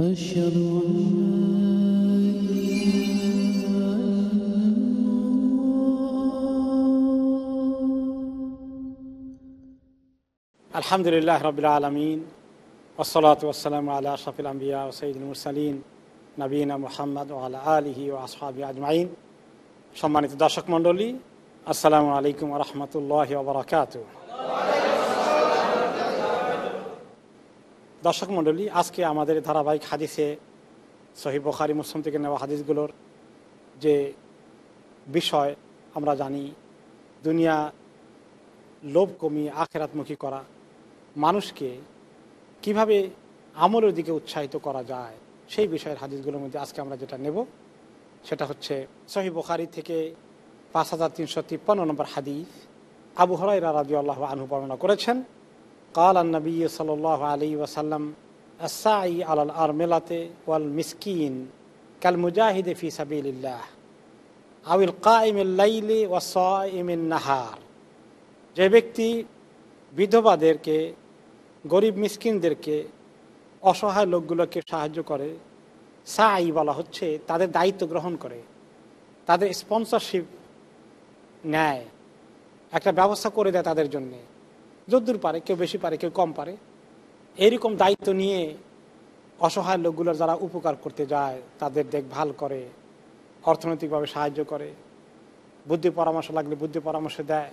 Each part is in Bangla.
أشهد أن আলহামদুলিল্লাহ রবিল আলমিন ওসলাত ওসালাম আল্লাহ আশাফিল আম্বিয়া ও সঈদুল মুরসালিন নবীনা মোহাম্মদ ও আল্লাহ আলহি ও আসহাবি আজমাইন সম্মানিত দর্শক মণ্ডলী আসসালামু আলাইকুম রহমতুল্লাহ ওবরাকাত দর্শক মণ্ডলী, আজকে আমাদের ধারাবাহিক হাদিসে সহি বখারি, মুসলিম থেকে নেওয়া হাদিসগুলোর যে বিষয় আমরা জানি, দুনিয়া লোভ কমিয়ে আখেরাতমুখী করা, মানুষকে কীভাবে আমলের দিকে উৎসাহিত করা যায়, সেই বিষয়ের হাদিসগুলোর মধ্যে আজকে আমরা যেটা নেব, সেটা হচ্ছে সহি বুখারি থেকে পাঁচ হাজার তিনশো তিপ্পান্ন নম্বর হাদিস আবু হরাই রাজি আল্লাহ আনহু বর্ণনা করেছেন, কাল নবী সাল আলী ওয়াসাল্লাম আসাই আল আরমেলাতে ওয়াল মিসকিন কাল মুজাহিদ ফি সাবিল্লাহ আউল কাইমিল্লাইলি ওয়াসাইমিন নাহার। যে ব্যক্তি বিধবাদেরকে, গরিব মিসকিনদেরকে, অসহায় লোকগুলোকে সাহায্য করে সাই বলা হচ্ছে তাদের দায়িত্ব গ্রহণ করে, তাদের স্পন্সরশিপ নেয় একটা ব্যবস্থা করে দেয় তাদের জন্যে। যদ্দূর পারে, কেউ বেশি পারে, কেউ কম পারে। এইরকম দায়িত্ব নিয়ে অসহায় লোকগুলোর যারা উপকার করতে যায়, তাদের দেখভাল করে, অর্থনৈতিকভাবে সাহায্য করে, বুদ্ধি পরামর্শ লাগলে বুদ্ধি পরামর্শ দেয়,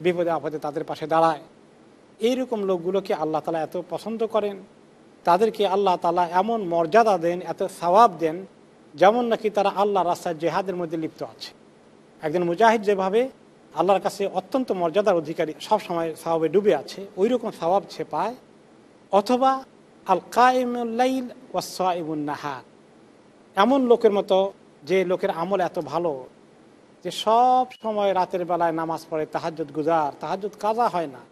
বিপদে আপদে তাদের পাশে দাঁড়ায়। এইরকম লোকগুলোকে আল্লাহ তালা এত পছন্দ করেন, তাদেরকে আল্লাহ তালা এমন মর্যাদা দেন, এত সবাব দেন, যেমন নাকি তারা আল্লাহ রাস্তায় জেহাদের মধ্যে লিপ্ত আছে। একজন মুজাহিদ যেভাবে আল্লাহর কাছে অত্যন্ত মর্যাদার অধিকারী সব সময় স্বভাবে ডুবে আছে ওই রকম স্বভাব সে পায়। অথবা আল ওয়াসাইবুন নাহার। এমন লোকের মতো যে লোকের আমল এত ভালো, যে সব সময় রাতের বেলায় নামাজ পড়ে তাহাজুদ গুজার তাহাজুদ কাজা হয় না।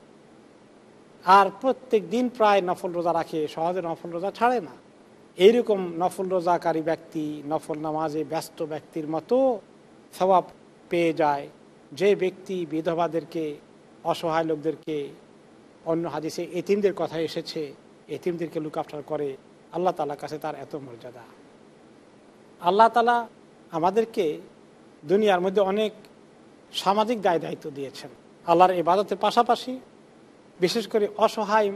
আর প্রত্যেক দিন প্রায় নফল রোজা রাখে, সহজে নফল রোজা ছাড়ে না। এইরকম নফল রোজাকারী ব্যক্তি, নফল নামাজে ব্যস্ত ব্যক্তির মতো স্বভাব পেয়ে যায়। যে ব্যক্তি বিধবাদেরকে, অসহায় লোকদেরকে, অন্য হাদিসে এতিমদের কথা এসেছে, এতিমদেরকে লুক আফটার করে, আল্লাহ তালার কাছে তার এত মর্যাদা। আল্লাহ তালা আমাদেরকে দুনিয়ার মধ্যে অনেক সামাজিক দায় দায়িত্ব দিয়েছেন। আল্লাহর ইবাদতের পাশাপাশি বিশেষ করে অসহায়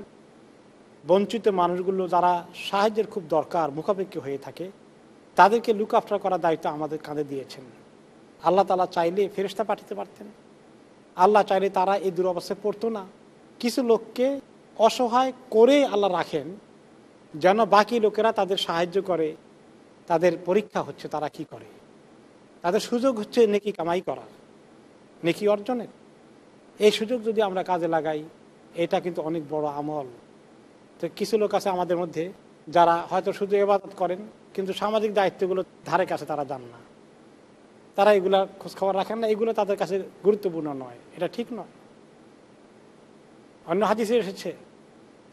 বঞ্চিত মানুষগুলো যারা সাহায্যের খুব দরকার, মুখাপেক্ষি হয়ে থাকে, তাদেরকে লুক আফটার করার দায়িত্ব আমাদের কাঁধে দিয়েছেন। আল্লাহ তালা চাইলে ফেরিস্তা পাঠাতে পারতেন। আল্লাহ চাইলে তারা এই দুরবস্থায় পড়তো না। কিছু লোককে অসহায় করে আল্লাহ রাখেন, যেন বাকি লোকেরা তাদের সাহায্য করে, তাদের পরীক্ষা হচ্ছে তারা কি করে। তাদের সুযোগ হচ্ছে নেকি কামাই করার নেকি অর্জনের। এই সুযোগ যদি আমরা কাজে লাগাই, এটা কিন্তু অনেক বড় আমল। তো কিছু লোক আছে আমাদের মধ্যে যারা হয়তো শুধু এবাদত করেন, কিন্তু সামাজিক দায়িত্বগুলো ধারে কাছে তারা যান না। তারা এগুলা খোঁজখবর রাখেন না, এগুলো তাদের কাছে গুরুত্বপূর্ণ নয়। এটা ঠিক নয়। অন্য হাদিসে এসেছে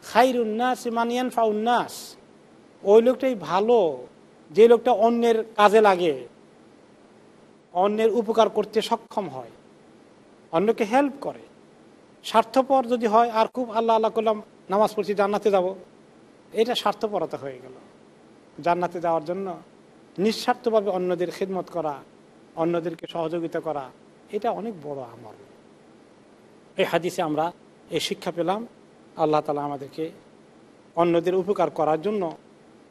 খাইর উন্নাস মানিয়ান ফা উন্নাস ওই লোকটাই ভালো, যে লোকটা অন্যের কাজে লাগে, অন্যের উপকার করতে সক্ষম হয়, অন্যকে হেল্প করে। স্বার্থপর যদি হয়, আর খুব আল্লাহ আল্লাহ করলাম, নামাজ পড়ছি, জান্নাতে যাব। এটা স্বার্থপরতা হয়ে গেল। জান্নাতে যাওয়ার জন্য নিঃস্বার্থভাবে অন্যদের খেদমত করা অন্যদেরকে সহযোগিতা করা, এটা অনেক বড় আমল। এই হাদিসে আমরা এই শিক্ষা পেলাম, আল্লাহ তালা আমাদেরকে অন্যদের উপকার করার জন্য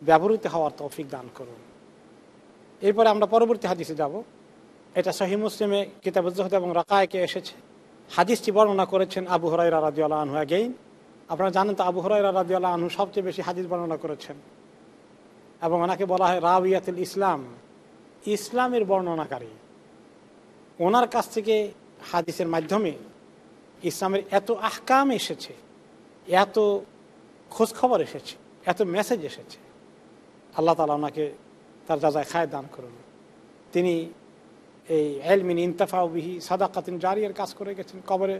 ব্যবহৃত হওয়ার তৌফিক দান করুন। এরপরে আমরা পরবর্তী হাদিসে যাব। এটা সহি মুসলিমে কিতাবুজ্জহদ এবং রাকায়কে এসেছে। হাদিসটি বর্ণনা করেছেন আবু হরাইরা রাজিউল্লাহ আনহু আগেইন আপনারা জানেন তো আবু হরাইরা রাজিউল্লাহ আনহু সবচেয়ে বেশি হাদিস বর্ণনা করেছেন। এবং ওনাকে বলা হয় রাউিয়াতুল ইসলাম। ইসলামের বর্ণনাকারী। ওনার কাছ থেকে হাদিসের মাধ্যমে ইসলামের এত আহকাম এসেছে, এত খোঁজখবর এসেছে, এত মেসেজ এসেছে। আল্লাহ তালা ওনাকে তার যা যায় খায় দান করুন। তিনি এই এলমিন ইনতাফাউবিহি সাদাকাতিন জারিয়ার কাজ করে গেছেন, কবরে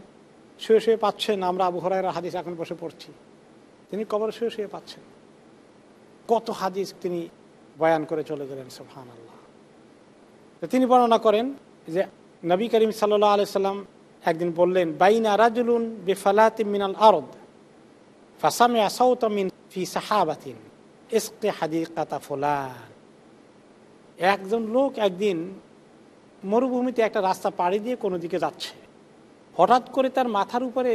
শুয়ে শুয়ে পাচ্ছেন। আমরা আবু হরাইরা হাদিস এখন বসে পড়ছি। তিনি কবরে শুয়ে শুয়ে পাচ্ছেন। কত হাদিস তিনি বয়ান করে চলে গেলেন সোহান আল্লাহ তিনি বর্ণনা করেন যে নবী করিম সাল্লাহ আলাইসাল্লাম একদিন বললেন, বাইনা রাজুলুন বেফালাতি মিনাল আরদ ফাসামে আসাউতামিন ফি সাহাবাতিন, ইসকে হাদিকাতা ফুলান। একজন লোক একদিন মরুভূমিতে একটা রাস্তা পাড়ি দিয়ে কোনো দিকে যাচ্ছে। হঠাৎ করে তার মাথার উপরে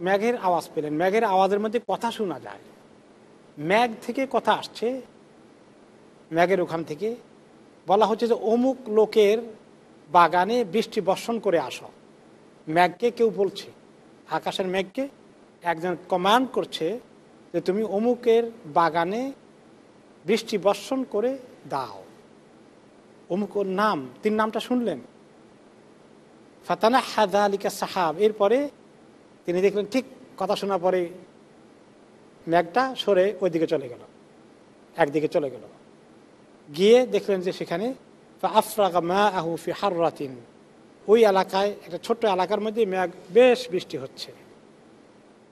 ম্যাঘের আওয়াজ পেলেন। ম্যাঘের আওয়াজের মধ্যে কথা শোনা যায়। ম্যাঘ থেকে কথা আসছে। ম্যাঘের ওখান থেকে বলা হচ্ছে যে অমুক লোকের বাগানে বৃষ্টি বর্ষণ করে আসো। ম্যাঘকে কেউ বলছে, আকাশের মেঘকে একজন কমান্ড করছে যে তুমি অমুকের বাগানে বৃষ্টি বর্ষণ করে দাও। অমুক ওর নাম, তিন নামটা শুনলেন? ফাতানা হাদা আলিকা সাহাব। এরপরে তিনি দেখলেন, ঠিক কথা শোনার পরে ম্যাগটা সরে ওইদিকে চলে গেল, একদিকে চলে গেল। গিয়ে দেখলেন যে সেখানে আফরাগা মা আহু ফি হাররাতিন। ওই এলাকায়, একটা ছোট্ট এলাকার মধ্যে ম্যাগ বেশ বৃষ্টি হচ্ছে।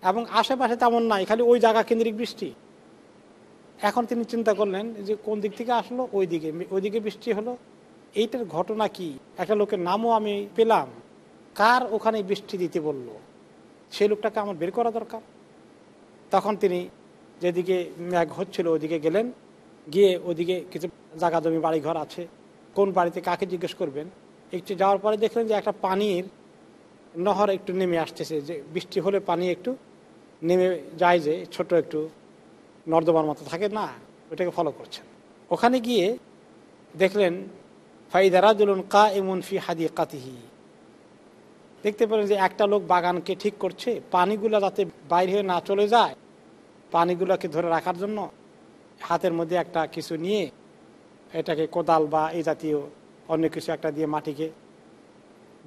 এবং আশেপাশে তেমন নাই, খালি ওই জায়গা কেন্দ্রিক বৃষ্টি। এখন তিনি চিন্তা করলেন যে কোন দিক থেকে আসলো? ওই দিকে ওই দিকে বৃষ্টি হলো। এইটার ঘটনা কি? একটা লোকের নামও আমি পেলাম। কার ওখানে বৃষ্টি দিতে বলল? সেই লোকটাকে আমার বের করা দরকার। তখন তিনি যেদিকে ম্যাঘ হচ্ছিল, ওদিকে গেলেন। গিয়ে ওদিকে কিছু জায়গা জমি, বাড়িঘর আছে। কোন বাড়িতে কাকে জিজ্ঞেস করবেন? একটু যাওয়ার পরে দেখলেন যে একটা পানির নহর একটু নেমে আসতেছে, যে বৃষ্টি হলে পানি একটু নেমে যায় যে ছোট একটু নর্দমার মতো থাকে না ওটাকে ফলো করছেন। ওখানে গিয়ে দেখলেন ফাইদারাজুলুন কা এমন ফি হাদি কাতিহি দেখতে পেলেন যে একটা লোক বাগানকে ঠিক করছে, পানিগুলো যাতে বাইরে হয়ে না চলে যায়, পানিগুলোকে ধরে রাখার জন্য হাতের মধ্যে একটা কিছু নিয়ে এটাকে কোদাল বা এই জাতীয় অন্য কিছু একটা দিয়ে মাটিকে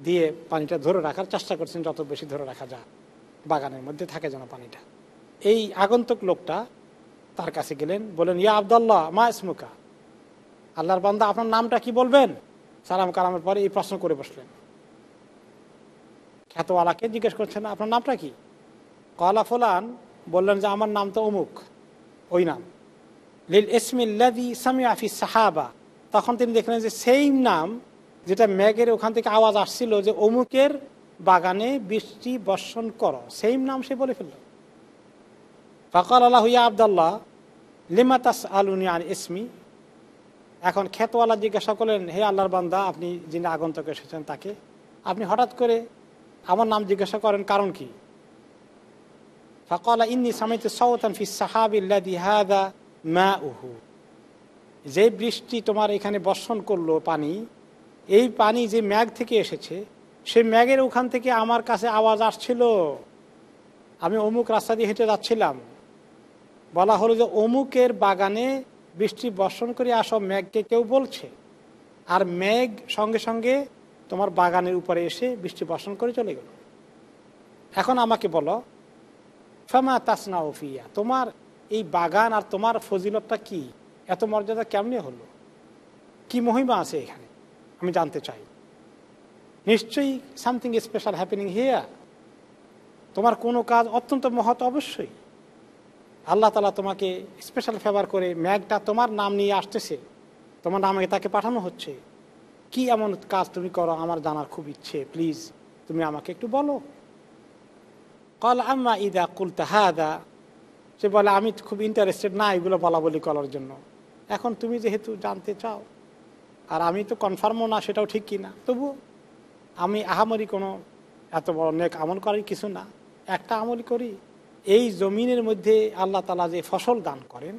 দিয়ে পানিটা ধরে রাখার চেষ্টা করছেন, যত বেশি ধরে রাখা যায়, বাগানের মধ্যে থাকে যেন পানিটা। এই আগন্তুক লোকটা তার কাছে গেলেন বলেন ইয়া আবদাল্লাহ, মা ইসমুকা। আল্লাহর বান্দা, আপনার নামটা কি বলবেন? সালাম কালামের পরে এই প্রশ্ন করে বসলেন। খ্যাতওয়ালাকে জিজ্ঞেস করছেন, আপনার নামটা কি? কলা ফোলান বললেন যে, আমার নাম তো অমুক। ওই নাম। লিল ইসমিল্লাদি সামি আফি সাহাবা। তখন তিনি দেখলেন যে সেই নাম, যেটা ম্যাগের ওখান থেকে আওয়াজ আসছিল যে অমুকের বাগানে বৃষ্টি বর্ষণ করো। সেই নাম সে বলে ফেলল। ফকর আল্লাহ ইয়া আবদাল্লাহ লিমাতাস আলুনি আন ইসমি? এখন খেতওয়ালা জিজ্ঞাসা করলেন, হে আল্লাহর বান্দা, আপনি যিনি আগন্তক এসেছেন তাকে, আপনি হঠাৎ করে আমার নাম জিজ্ঞাসা করেন, কারণ কি? ফকলা, ইন্নি সামিত সৌতান ফি সাহাবিল্লাদি হাদা মা উহু যে বৃষ্টি তোমার এখানে বর্ষণ করল পানি, এই পানি যে ম্যাগ থেকে এসেছে সেই ম্যাগের ওখান থেকে আমার কাছে আওয়াজ আসছিল। আমি অমুক রাস্তা দিয়ে হেঁটে যাচ্ছিলাম। বলা হলো যে, অমুকের বাগানে বৃষ্টি বর্ষণ করে আসো, ম্যাগকে কেউ বলছে। আর মেঘ সঙ্গে সঙ্গে তোমার বাগানের উপরে এসে বৃষ্টি বর্ষণ করে চলে গেল। এখন আমাকে বলো, ফামা তাসনা ওফিয়া তোমার এই বাগান আর তোমার ফজিলতটা কি? এত মর্যাদা কেমনে হলো? কি মহিমা আছে এখানে? আমি জানতে চাই। নিশ্চয়ই সামথিং স্পেশাল হ্যাপেনিং হিয়া তোমার কোনো কাজ অত্যন্ত মহৎ অবশ্যই। আল্লাহ তালা তোমাকে স্পেশাল ফেভার করে ম্যাগটা তোমার নাম নিয়ে আসতেছে। তোমার নামে তাকে পাঠানো হচ্ছে। কি এমন কাজ তুমি করো আমার জানার খুব ইচ্ছে। প্লিজ তুমি আমাকে একটু বলো। কল আম্মা ইদা কুল তাহাদা সে বলে, আমি খুব ইন্টারেস্টেড না এগুলো বলা বলি করার জন্য। এখন তুমি যেহেতু জানতে চাও, আর আমি তো কনফার্মও না, সেটাও ঠিক কি না তবু আমি আহামরি কোনো এত বড় নেক আমল করার কিছু না। একটা আমল করি, এই জমিনের মধ্যে আল্লাহ তালা যে ফসল দান করেন,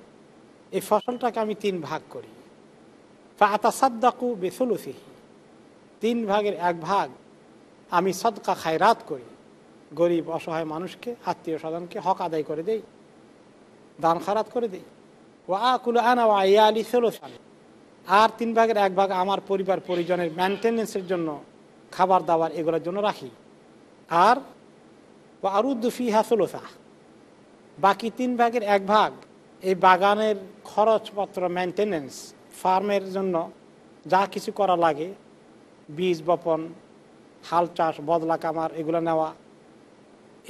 এই ফসলটাকে আমি তিন ভাগ করি। আতা সাদ্দাকু বেসলুসিহি। তিন ভাগের এক ভাগ আমি সদকা খায়রাত করি। গরিব, অসহায় মানুষকে, আত্মীয় স্বজনকে হক আদায় করে দেই। দান খারাত করে দেই। ও আকুল আনা ও আয়ালি সেলোসান আর তিন ভাগের এক ভাগ আমার পরিবার, পরিজনের মেনটেনেন্সের জন্য খাবার দাবার এগুলোর জন্য রাখি। আর ও আরুদ্দুফি হাসুলসা বাকি তিন ভাগের এক ভাগ এই বাগানের খরচপত্র মেনটেনেন্স ফার্মের জন্য যা কিছু করা লাগে, বীজ বপন, হাল চাষ, বদলা কামার এগুলো নেওয়া,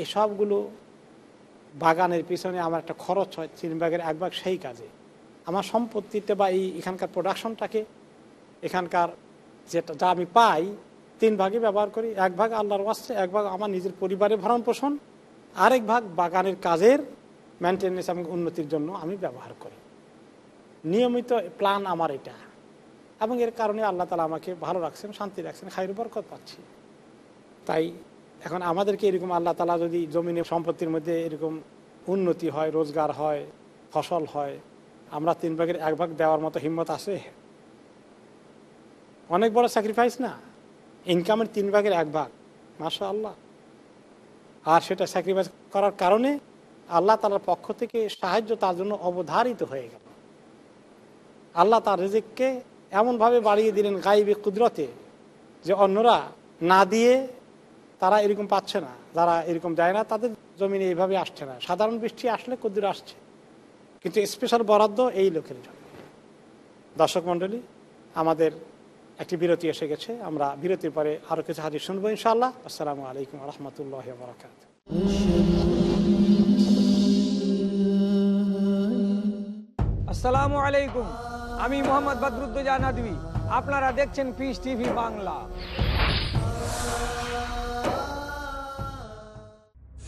এসবগুলো বাগানের পিছনে আমার একটা খরচ হয়, তিন ভাগের এক ভাগ সেই কাজে। আমার সম্পত্তিতে বা এই এখানকার প্রোডাকশনটাকে এখানকার যেটা, যা আমি পাই, তিন ভাগে ব্যবহার করি। এক ভাগ আল্লাহর ওয়াস্তে, এক ভাগ আমার নিজের পরিবারের ভরণ পোষণ আরেক ভাগ বাগানের কাজের মেনটেন্যান্স এবং উন্নতির জন্য আমি ব্যবহার করি। নিয়মিত প্ল্যান আমার এটা। এবং এর কারণে আল্লাহ তালা আমাকে ভালো রাখছেন, শান্তি রাখছেন খাইর বরকত পাচ্ছি। তাই এখন আমাদেরকে এরকম আল্লাহ তালা যদি জমিনে সম্পত্তির মধ্যে এরকম উন্নতি হয়, রোজগার হয়, ফসল হয়, আমরা তিন ভাগের এক ভাগ দেওয়ার মতো হিম্মত আছে? অনেক বড় স্যাক্রিফাইস না? ইনকামের তিন ভাগের এক ভাগ মাসা আল্লাহ আর সেটা স্যাক্রিফাইস করার কারণে আল্লাহ তালার পক্ষ থেকে সাহায্য তার জন্য অবধারিত হয়ে গেল। আল্লাহ তার রিজিককে এমনভাবে বাড়িয়ে দিলেন গাইবে কুদরতে যে অন্যরা না দিয়ে তারা এরকম পাচ্ছে না, যারা এরকম যায় না, তাদের জমিনে এইভাবে আসছে না। সাধারণ বৃষ্টি আসলে কুদুর আসছে। কিন্তু স্পেশাল বরাদ্দ এই লোকের জন্য। দর্শক মণ্ডলী, আমাদের একটি বিরতি এসে গেছে। আমরা বিরতির পরে আরও কিছু হাজির শুনব ইনশাআল্লাহ। আসসালামু আলাইকুম রহমতুল্লাহ বরাকাত আসসালামু আলাইকুম। আমি মোহাম্মদ বদরুদ্দোজা নদী আপনারা দেখছেন পিস টিভি বাংলা।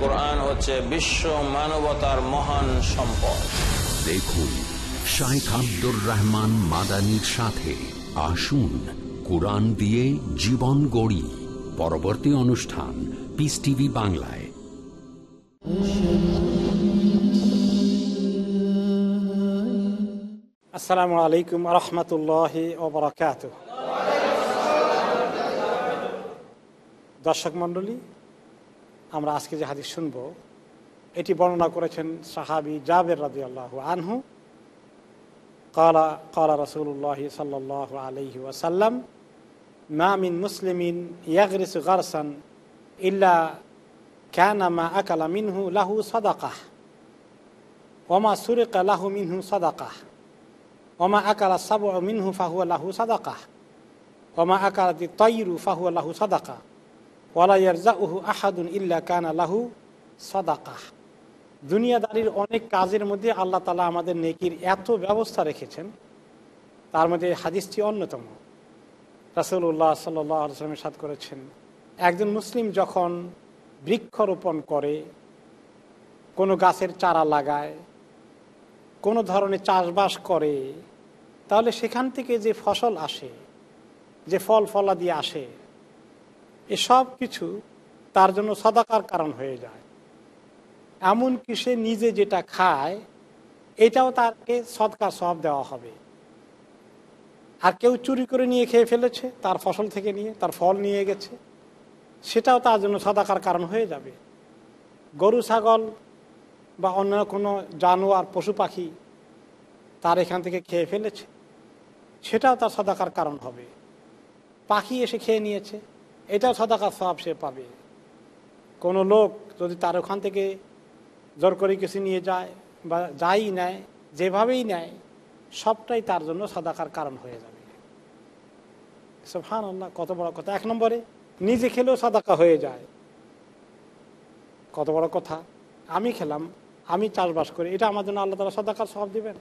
কোরআন হচ্ছে বিশ্ব মানবতার মহান সম্পদ। দেখুন শাইখ আব্দুর রহমান মাদানির সাথে আসুন কোরআন দিয়ে জীবন গড়ি। পরবর্তী অনুষ্ঠান পিস টিভি বাংলায়। আসসালামু আলাইকুম রহমতুল্লাহ ওবরাকাত দর্শক মণ্ডলী আমরা আজকে যে হাদিস শুনব, এটি বর্ণনা করেছেন সাহাবি জাবের রাজি আল্লাহ আনহু। কালা কালা রসুল্লাহ সাল্লাহ আলহি ওয়াসাল্লাম, মা মিন মুসলিমিন ইয়াগরিস গারসান ইল্লা ক্যানা আকালা মিনহু লাহু সদাকাহ ওমা সুরিকা লাহু মিনহু সদাকাহ ওমা আকালা সাবু মিনহু ফাহুয়া লাহু সাদাকাহ ওমা আকালাতি তৈরু ফাহুয়া লাহু সাদাকা আহাদুন ইল্লা কানা লাহু সাদাকাহ দুনিয়াদারির অনেক কাজের মধ্যে আল্লাহ তালা আমাদের নেকির এত ব্যবস্থা রেখেছেন, তার মধ্যে হাদিসটি অন্যতম। রাসুল্লাহ সাল্লামের সাথ করেছেন, একজন মুসলিম যখন বৃক্ষরোপণ করে, কোনো গাছের চারা লাগায়, কোনো ধরনের চাষবাস করে, তাহলে সেখান থেকে যে ফসল আসে, যে ফল ফলা দিয়ে আসে এসব কিছু তার জন্য সদাকার কারণ হয়ে যায়। এমনকি সে নিজে যেটা খায়, এটাও তাকে সদকার সব দেওয়া হবে। আর কেউ চুরি করে নিয়ে খেয়ে ফেলেছে, তার ফসল থেকে নিয়ে, তার ফল নিয়ে গেছে, সেটাও তার জন্য সদাকার কারণ হয়ে যাবে। গরু, ছাগল বা অন্য কোনো জানোয়ার, পশু পাখি তার এখান থেকে খেয়ে ফেলেছে, সেটাও তার সদাকার কারণ হবে। পাখি এসে খেয়ে নিয়েছে এটাও সদাকার সব সে পাবে। কোনো লোক যদি তার ওখান থেকে জোর করে কিছু নিয়ে যায় বা যাই নেয়, যেভাবেই নেয়, সবটাই তার জন্য সদাকার কারণ হয়ে যাবে। সব হান আল্লাহ কত বড় কথা। এক নম্বরে, নিজে খেলেও সাদাকা হয়ে যায়। কত বড় কথা। আমি খেলাম, আমি চাষবাস করি, এটা আমার জন্য আল্লাহ তালা সদাকার সব দিবেন।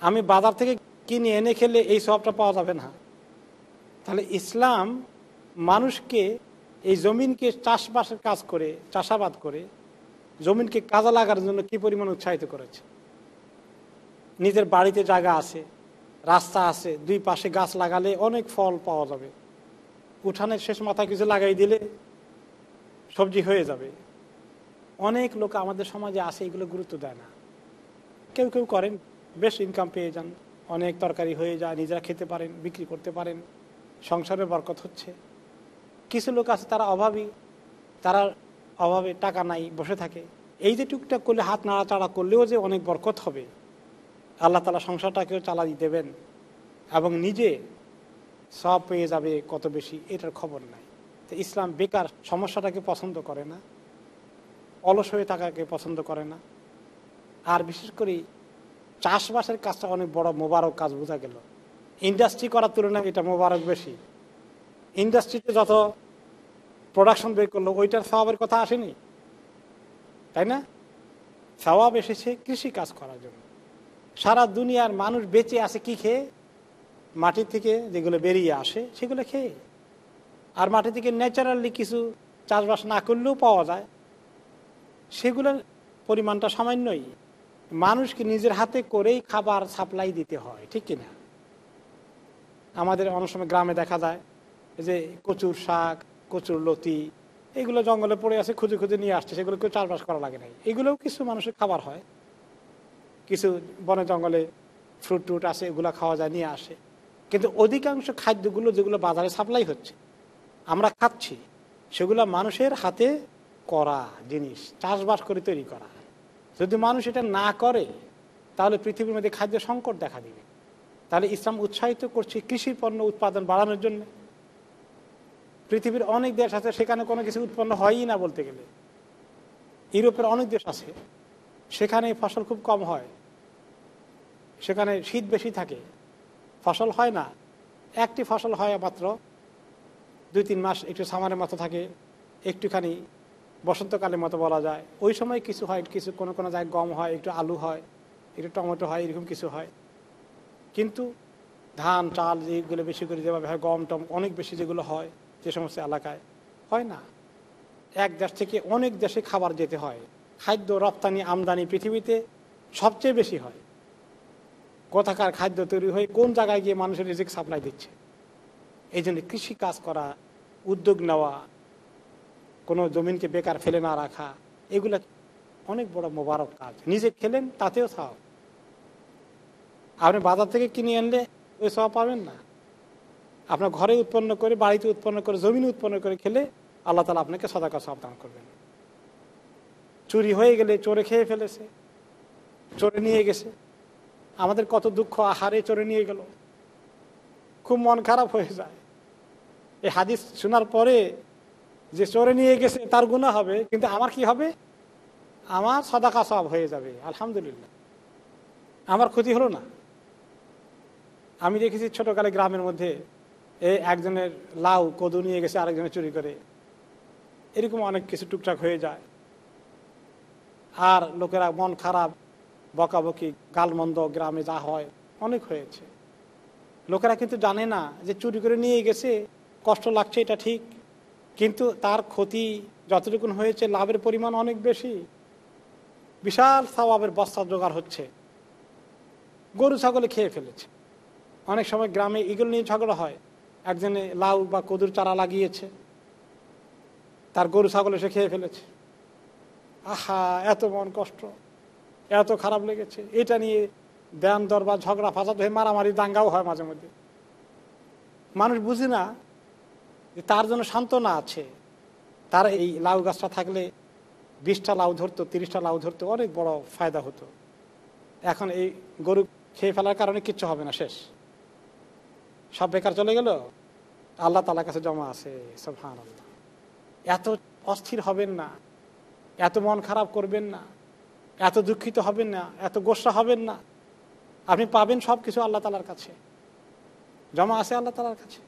আমি বাজার থেকে কিনে এনে খেলে এই সবটা পাওয়া যাবে না। তাহলে ইসলাম মানুষকে এই জমিনকে চাষবাসের কাজ করে, চাষাবাদ করে, জমিনকে কাজে লাগার জন্য কি পরিমাণ উৎসাহিত করেছে? নিজের বাড়িতে জায়গা আছে, রাস্তা আছে, দুই পাশে গাছ লাগালে অনেক ফল পাওয়া যাবে। উঠানের শেষ মাথায় কিছু লাগাই দিলে সবজি হয়ে যাবে। অনেক লোক আমাদের সমাজে আছে, এগুলো গুরুত্ব দেয় না। কেউ কেউ করেন, বেশ ইনকাম পেয়ে যান, অনেক তরকারি হয়ে যায়, নিজেরা খেতে পারেন, বিক্রি করতে পারেন। সংসারের বরকত হচ্ছে। কিছু লোক আছে তারা অভাবী, তারা অভাবে টাকা নাই, বসে থাকে। এই যে টুকটাক করলে হাত নাড়াচাড়া করলেও যে অনেক বরকত হবে। আল্লাহ তালা সংসারটাকেও চালাই দেবেন এবং নিজে সব পেয়ে যাবে কত বেশি, এটার খবর নাই। তো ইসলাম বেকার সমস্যাটাকে পছন্দ করে না, অলস হয়ে থাকাকে পছন্দ করে না। আর বিশেষ করে চাষবাসের কাজটা অনেক বড় মোবারক কাজ বোঝা গেল। ইন্ডাস্ট্রি করার তুলনায় এটা মোবারক বেশি। ইন্ডাস্ট্রিতে যত প্রোডাকশন বের করল, ওইটার স্বভাবের কথা আসেনি? তাই না? স্বভাব এসেছে কৃষি কাজ করার জন্য। সারা দুনিয়ার মানুষ বেঁচে আছে কি খেয়ে? মাটি থেকে যেগুলো বেরিয়ে আসে, সেগুলো খেয়ে। আর মাটি থেকে ন্যাচারালি কিছু চাষবাস না করলেও পাওয়া যায়। সেগুলোর পরিমাণটা সামান্যই। মানুষকে নিজের হাতে করেই খাবার সাপ্লাই দিতে হয়, ঠিক কিনা? আমাদের অনেক সময় গ্রামে দেখা যায় যে কচুর শাক, কচুর লতি, এগুলো জঙ্গলে পড়ে আছে, খুঁজে খুঁজে নিয়ে আসছে, সেগুলো কেউ চাষবাস করা লাগে নাই। এগুলোও কিছু মানুষের খাবার হয়। কিছু বনে জঙ্গলে ফ্রুট ট্রুট আছে, এগুলো খাওয়া যায়, নিয়ে আসে। কিন্তু অধিকাংশ খাদ্যগুলো যেগুলো বাজারে সাপ্লাই হচ্ছে, আমরা খাচ্ছি, সেগুলো মানুষের হাতে করা জিনিস, চাষবাস করে তৈরি করা। যদি মানুষ এটা না করে, তাহলে পৃথিবীর মধ্যে খাদ্য সংকট দেখা দিবে। তাহলে ইসলাম উৎসাহিত করছে কৃষি পণ্য উৎপাদন বাড়ানোর জন্য। পৃথিবীর অনেক দেশ আছে, সেখানে কোনো কিছু উৎপন্ন হয়ই না বলতে গেলে। ইউরোপের অনেক দেশ আছে, সেখানে ফসল খুব কম হয়। সেখানে শীত বেশি থাকে। ফসল হয় না। একটি ফসল হয় মাত্র দুই তিন মাস একটু সামারের মতো থাকে, একটুখানি বসন্তকালের মতো বলা যায়। ওই সময় কিছু হয়, কিছু কোনো কোনো জায়গায় গম হয়, একটু আলু হয়, একটু টমেটো হয়, এরকম কিছু হয়। কিন্তু ধান, চাল যেগুলো বেশি করে যেভাবে হয়, গম, টম অনেক বেশি যেগুলো হয় যে সমস্ত এলাকায়, হয় না? এক দেশ থেকে অনেক দেশে খাবার যেতে হয়। খাদ্য রপ্তানি আমদানি পৃথিবীতে সবচেয়ে বেশি হয়। কোথাকার খাদ্য তৈরি হয়ে কোন জায়গায় গিয়ে মানুষের রিজিক সাপ্লাই দিচ্ছে? এই জন্য কৃষি কাজ করা, উদ্যোগ নেওয়া, কোনো জমিনকে বেকার ফেলে না রাখা, এগুলো অনেক বড় মোবারক কাজ। নিজে খেলেন, তাতেও সব আপনি বাজার থেকে কিনে আনলে ওই সব পাবেন না। আপনার ঘরে উৎপন্ন করে, বাড়িতে উৎপন্ন করে, জমিনে উৎপন্ন করে খেলে আল্লাহ তালা আপনাকে সদাকা সাবধান করবেন। চুরি হয়ে গেলে চোরে খেয়ে ফেলেছে, চোরে নিয়ে গেছে। আমাদের কত দুঃখ, আহারে চোরে নিয়ে গেল। খুব মন খারাপ হয়ে যায়। এই হাদিস শোনার পরে যে চোরে নিয়ে গেছে তার গুণা হবে, কিন্তু আমার কি হবে? আমার সদাকা সব হয়ে যাবে, আলহামদুলিল্লাহ। আমার ক্ষতি হলো না। আমি দেখেছি ছোটোকালে গ্রামের মধ্যে এ একজনের লাউ কদু নিয়ে গেছে আরেকজনের চুরি করে। এরকম অনেক কিছু টুকটাক হয়ে যায়। আর লোকেরা মন খারাপ, বকাবকি, গালমন্দ, গ্রামে যা হয়, অনেক হয়েছে। লোকেরা কিন্তু জানে না যে চুরি করে নিয়ে গেছে, কষ্ট লাগছে, এটা ঠিক। কিন্তু তার ক্ষতি যতটুকুন হয়েছে, লাভের পরিমাণ অনেক বেশি। বিশাল স্বভাবের বস্তা জোগাড় হচ্ছে। গরু, ছাগলে খেয়ে ফেলেছে। অনেক সময় গ্রামে ইগল নিয়ে ঝগড়া হয়। একজনে লাউ বা কদুর চারা লাগিয়েছে। তার গরু, ছাগল এসে খেয়ে ফেলেছে। আহা, এত মন কষ্ট, এত খারাপ লেগেছে। এটা নিয়ে দেন দরবার, ঝগড়া, ফাঁসাদ হয়ে মারামারি, দাঙ্গাও হয় মাঝে মধ্যে। মানুষ বুঝে না যে তার জন্য সান্ত্বনা আছে। তার এই লাউ গাছটা থাকলে বিশটা লাউ ধরতো, তিরিশটা লাউ ধরতো, অনেক বড় ফায়দা হতো। এখন এই গরু খেয়ে ফেলার কারণে কিচ্ছু হবে না, শেষ। সব বেকার চলে গেল? আল্লাহ তালার কাছে জমা আছে সব হান আল্লাহ এত অস্থির হবেন না, এত মন খারাপ করবেন না, এত দুঃখিত হবেন না, এত গোসা হবেন না। আপনি পাবেন সব কিছু আল্লাহ তালার কাছে। জমা আছে আল্লাহ তালার কাছে।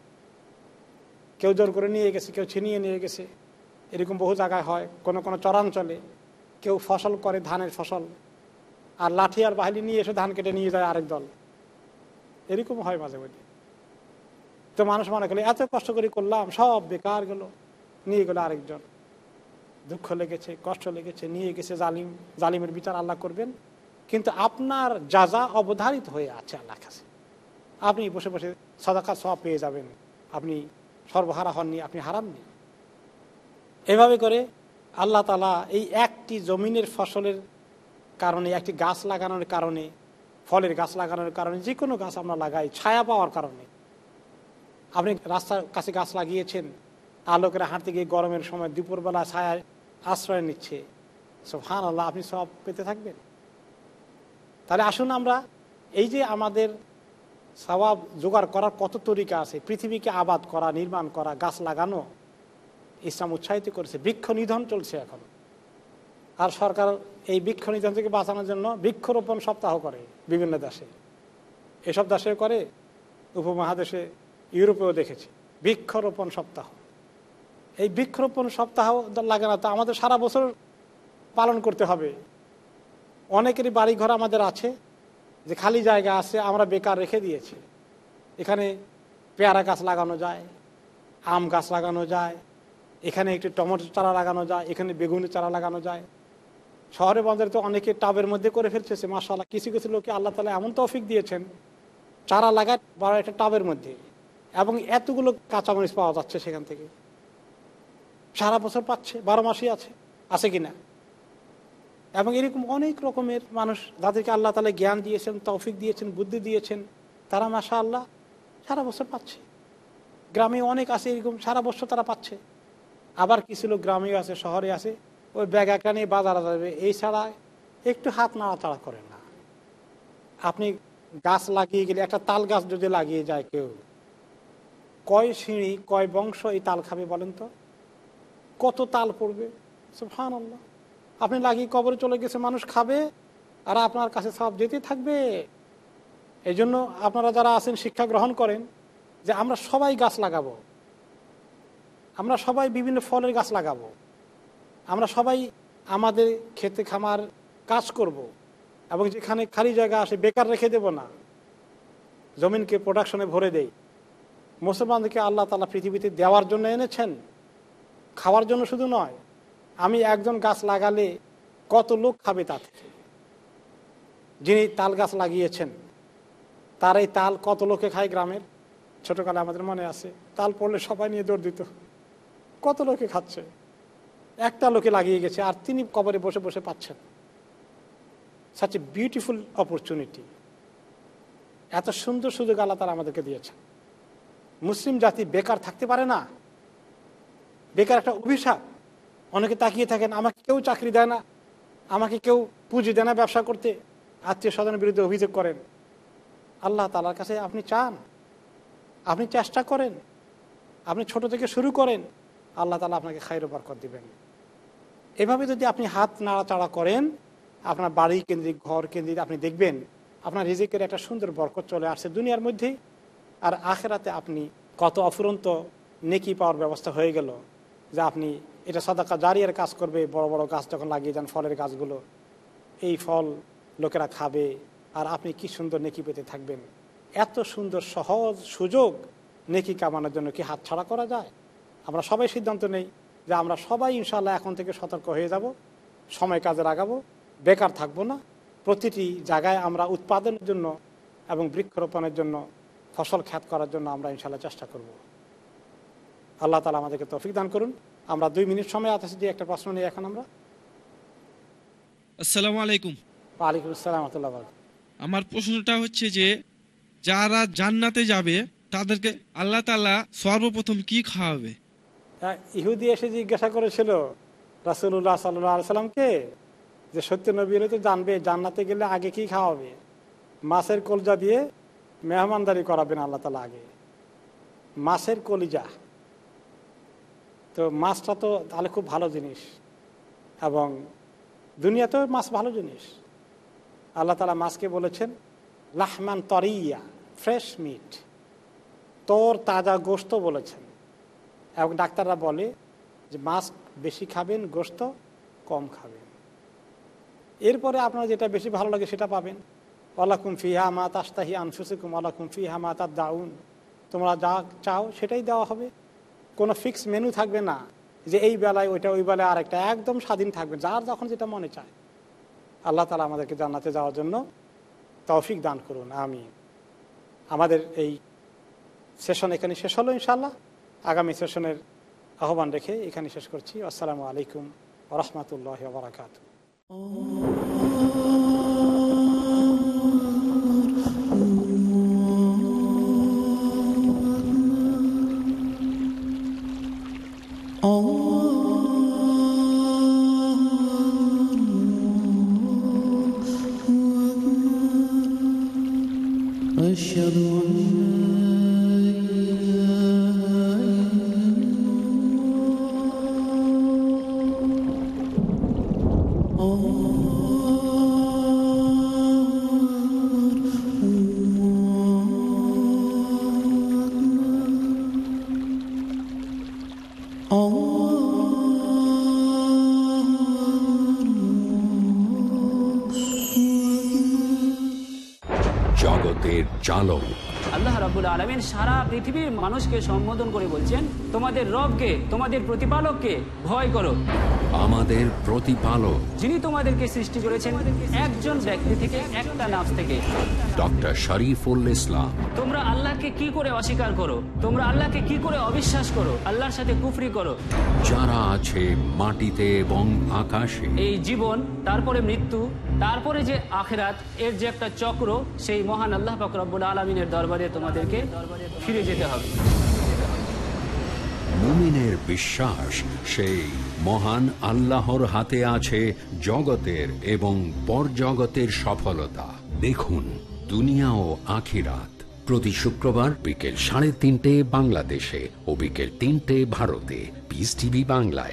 কেউ জোর করে নিয়ে গেছে, কেউ ছিনিয়ে নিয়ে গেছে। এরকম বহু জায়গায় হয়, কোনো কোনো চরাঞ্চলে কেউ ফসল করে ধানের ফসল, আর লাঠি আর বাহিনী নিয়ে এসে ধান কেটে নিয়ে যায় আরেক দল। এরকম হয় মাঝে মাঝে তো মানুষ মনে করলে, এত কষ্ট করে করলাম, সব বেকার গেল, নিয়ে গেল আরেকজন। দুঃখ লেগেছে, কষ্ট লেগেছে, নিয়ে গেছে জালিম, জালিমের বিচার আল্লাহ করবেন। কিন্তু আপনার যা যা অবধারিত হয়ে আছে আল্লাহ কাছে, আপনি বসে বসে সদাকা সব পেয়ে যাবেন। আপনি সর্বহারা হননি, আপনি হারাননি। এভাবে করে আল্লাহ তালা এই একটি জমিনের ফসলের কারণে, একটি গাছ লাগানোর কারণে, ফলের গাছ লাগানোর কারণে যে কোনো গাছ আমরা লাগাই, ছায়া পাওয়ার কারণে আপনি রাস্তার কাছে গাছ লাগিয়েছেন, আলোকেরা হাঁটতে গিয়ে গরমের সময় দুপুরবেলা ছায়া আশ্রয় নিচ্ছে। সব হান আল্লাহ আপনি সব পেতে থাকবেন। তাহলে আসুন আমরা এই যে আমাদের সবাব জোগাড় করার কত তরিকা আছে, পৃথিবীকে আবাদ করা, নির্মাণ করা, গাছ লাগানো, ইসলাম উৎসাহিত করেছে, বৃক্ষ নিধন চলছে এখন। আর সরকার এই বৃক্ষ নিধন থেকে বাঁচানোর জন্য বৃক্ষরোপণ সপ্তাহ করে বিভিন্ন দেশে। এসব দেশে করে উপমহাদেশে ইউরোপেও দেখেছি। বৃক্ষরোপণ সপ্তাহ। এই বৃক্ষরোপণ সপ্তাহ লাগে না, তা আমাদের সারা বছর পালন করতে হবে। অনেকেরই বাড়িঘর আমাদের আছে, যে খালি জায়গা আছে, আমরা বেকার রেখে দিয়েছি। এখানে পেয়ারা গাছ লাগানো যায়, আম গাছ লাগানো যায়, এখানে একটি টমেটো চারা লাগানো যায়, এখানে বেগুনের চারা লাগানো যায়। শহরে বন্দরে তো অনেকে টাবের মধ্যে করে ফেলছে মাসাল্লাহ কিছু কিছু লোকে আল্লাহ তালা এমন তৌফিক দিয়েছেন, চারা লাগায় বড় একটা টাবের মধ্যে। এবং এতগুলো কাঁচামরিচ পাওয়া যাচ্ছে সেখান থেকে। সারা বছর পাচ্ছে, বারো মাসই আছে আছে কি না এবং এরকম অনেক রকমের মানুষ যাদেরকে আল্লাহ তালা জ্ঞান দিয়েছেন, তৌফিক দিয়েছেন, বুদ্ধি দিয়েছেন, তারা মাসা আল্লাহ সারা বছর পাচ্ছে। গ্রামে অনেক আছে এরকম, সারা বছর তারা পাচ্ছে। আবার কিছু লোক গ্রামেও আছে, শহরে আছে, ওই ব্যাগ একটা নিয়ে বাজারে যাবে। এই ছাড়া একটু হাত নাড়াচাড়া করে না। আপনি গাছ লাগিয়ে গেলে, একটা তাল গাছ যদি লাগিয়ে যায় কেউ কয় সিঁড়ি, কয় বংশ এই তাল খাবে বলেন তো? কত তাল পড়বে? হান আল্লাহ আপনি লাগিয়ে কবরে চলে গেছে, মানুষ খাবে আর আপনার কাছে সব যেতে থাকবে। এই জন্য আপনারা যারা আছেন, শিক্ষা গ্রহণ করেন যে আমরা সবাই গাছ লাগাবো। আমরা সবাই বিভিন্ন ফলের গাছ লাগাবো। আমরা সবাই আমাদের খেতে খামার কাজ করব। এবং যেখানে খালি জায়গা আসে বেকার রেখে দেব না। জমিনকে প্রোডাকশনে ভরে দেই। মুসলমানদেরকে আল্লাহ তালা পৃথিবীতে দেওয়ার জন্য এনেছেন। খাওয়ার জন্য শুধু নয়, আমি একজন গাছ লাগালে কত লোক খাবে তা থেকে? যিনি তাল গাছ লাগিয়েছেন, তার এই তাল কত লোকে খায় গ্রামের? ছোটকালে আমাদের মনে আছে, তাল পড়লে সবাই নিয়ে দৌড় দিত। কত লোকে খাচ্ছে? একটা লোকে লাগিয়ে গেছে, আর তিনি কবরে বসে বসে পাচ্ছেন। সাচ এ বিউটিফুল অপরচুনিটি এত সুন্দর সুযোগ আল্লাহ তারা আমাদেরকে দিয়েছেন। মুসলিম জাতি বেকার থাকতে পারে না। বেকার একটা অভিশাপ। অনেকে তাকিয়ে থাকেন, আমাকে কেউ চাকরি দেয় না, আমাকে কেউ পুঁজি দেয় না ব্যবসা করতে। আত্মীয় স্বজনের বিরুদ্ধে অভিযোগ করেন। আল্লাহ তালার কাছে আপনি চান, আপনি চেষ্টা করেন, আপনি ছোট থেকে শুরু করেন, আল্লাহ তালা আপনাকে খাইরো বরকত দিবেন। এভাবে যদি আপনি হাত নাড়াচাড়া করেন, আপনার বাড়ি কেন্দ্রিক, ঘর কেন্দ্রিক, আপনি দেখবেন আপনার রিজিকের একটা সুন্দর বরকত চলে আসছে দুনিয়ার মধ্যেই। আর আখেরাতে আপনি কত অফুরন্ত নেকি পাওয়ার ব্যবস্থা হয়ে গেল যে আপনি এটা সদাকা জারিয়ার কাজ করবে, বড় বড় গাছ যখন লাগিয়ে যান ফলের গাছগুলো, এই ফল লোকেরা খাবে আর আপনি কি সুন্দর নেকি পেতে থাকবেন। এত সুন্দর সহজ সুযোগ নেকি কামানোর জন্য কি হাত ছাড়া করা যায়? আমরা সবাই সিদ্ধান্ত নেই যে আমরা সবাই ইনশাল্লাহ এখন থেকে সতর্ক হয়ে যাব, সময় কাজে লাগাবো, বেকার থাকব না। প্রতিটি জায়গায় আমরা উৎপাদনের জন্য এবং বৃক্ষরোপণের জন্য ফসল খ্যাত করার জন্য আমরা ইনশাল্লাহ চেষ্টা করব। আল্লাহ তালা আমাদেরকে তফিক দান করুন। আমরা দুই মিনিট সময় আছে দিয়ে একটা প্রশ্ন নিয়ে এখন আমরা। আসসালামু আলাইকুম। ওয়ালাইকুম আসসালাম আমার প্রশ্নটা হচ্ছে যে যারা জান্নাতে যাবে তাদেরকে আল্লাহ তালা সর্বপ্রথম কি খাওয়াবে? হ্যাঁ, ইহুদি এসে জিজ্ঞাসা করেছিল রাসুল্লাহ সাল্লাহ সাল্লামকে যে সত্য নবী হলে তো জানবে জান্নাতে গেলে আগে কি খাওয়াবে? মাছের কলজা দিয়ে মেহমানদারি করাবেন আল্লাহ তালা আগে। মাছের কলিজা। তো মাছটা তো তাহলে খুব ভালো জিনিস। এবং দুনিয়াতেও মাছ ভালো জিনিস। আল্লাহ তালা মাছকে বলেছেন, লাহমান তরিয়া, ফ্রেশ মিট। তোর তাজা গোস্ত বলেছেন। এবং ডাক্তাররা বলে যে, মাছ বেশি খাবেন গোস্ত কম খাবেন। এরপরে আপনার যেটা বেশি ভালো লাগে সেটা পাবেন। ওয়ালাকুম ফিহা মা তাস্তাহি আনফুসিকুম, ওয়ালাকুম ফিহা মা তার দাউন তোমরা যা চাও সেটাই দেওয়া হবে। কোনো ফিক্স মেনু থাকবে না যে এই বেলায়, ওইটা ওই বেলায়, আরেকটা একদম স্বাধীন থাকবে, যার যখন যেটা মনে চায়। আল্লাহ তালা আমাদেরকে জান্নাতে যাওয়ার জন্য তৌফিক দান করুন আমি আমাদের এই সেশন এখানে শেষ হলো ইনশাল্লাহ আগামী সেশনের আহ্বান রেখে এখানে শেষ করছি। আসসালামু আলাইকুম রহমতুল্লাহ বারাকাত أشهد أن আলমিন সারা পৃথিবীর মানুষকে সম্বোধন করে বলছেন তোমাদের রবকে তোমাদের প্রতিপালককে ভয় করো। আমাদের প্রতিপালক। যিনি তোমাদেরকে সৃষ্টি করেছেন একজন ব্যক্তি থেকে একটা নাফ থেকে। ডক্টর শরীফুল ইসলাম। তোমরা আল্লাহকে কি করে অস্বীকার করো? তোমরা আল্লাহকে কি করে অবিশ্বাস করো? আল্লাহর সাথে কুফরি করো। যারা আছে মাটিতে এবং আকাশে। এই জীবন তারপরে মৃত্যু তারপরে যে আখেরাত এর যে একটা চক্র সেই মহান আল্লাহ পাক রব্বুল আলমিনের দরবারে তোমাদেরকে ফিরে যেতে হবে। মুমিনের বিশ্বাস, সেই মহান আল্লাহর হাতে আছে জগতের এবং পরজগতের সফলতা। দেখুন, দুনিয়া ও আখিরাত। প্রতি শুক্রবার বিকেল সাড়ে তিনটে বাংলাদেশে ও বিকেল তিনটে ভারতে। পিস টিভি বাংলায়।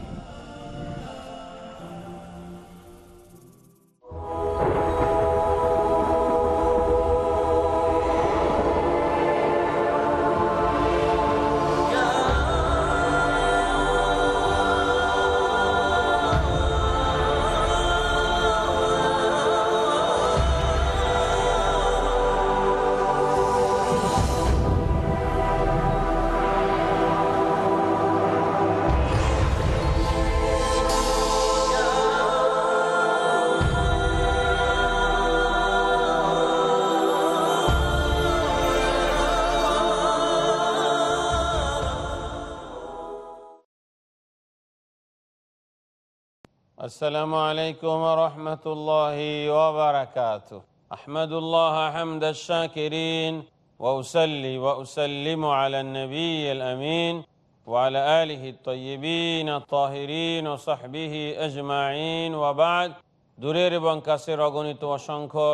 السلام عليكم ورحمة الله وبركاته أحمد الله حمد الشاكرين وأسلي وأسلم على النبي الأمين وعلى آله الطيبين الطاهرين وصحبه أجمعين وبعد দূরের এবং কাছের অগণিত অসংখ্য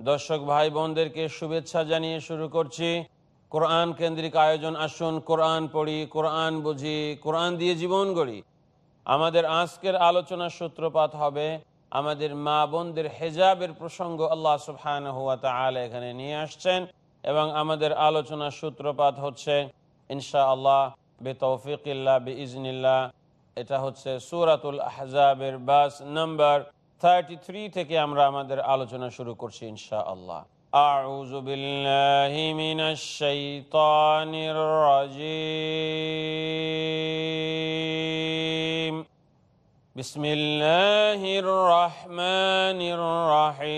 দর্শক ভাই বোনদেরকে শুভেচ্ছা জানিয়ে শুরু করছি কোরআন কেন্দ্রিক আয়োজন আসুন কোরআন পড়ি কোরআন বুঝি কোরআন দিয়ে জীবন গড়ি আমাদের আজকের আলোচনার সূত্রপাত হবে আমাদের মা বোনদের হেজাবের প্রসঙ্গ আল্লাহ সুবহান হুয়া তাআলা এখানে নিয়ে আসছেন এবং আমাদের আলোচনার সূত্রপাত হচ্ছে ইনশা আল্লাহ বে তৌফিকিল্লা বে ইজনিল্লাহ এটা হচ্ছে সুরাতুল আহজাবের বাস নাম্বার থার্টি থ্রি থেকে আমরা আমাদের আলোচনা শুরু করছি ইনশা আল্লাহ أعوذ بالله من الشيطان الرجيم. بسم الله الرحمن الرحيم.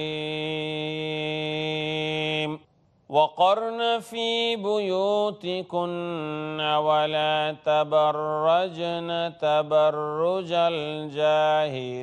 وقرن في بيوتكن ولا تبرجن تبرج الجاهلين.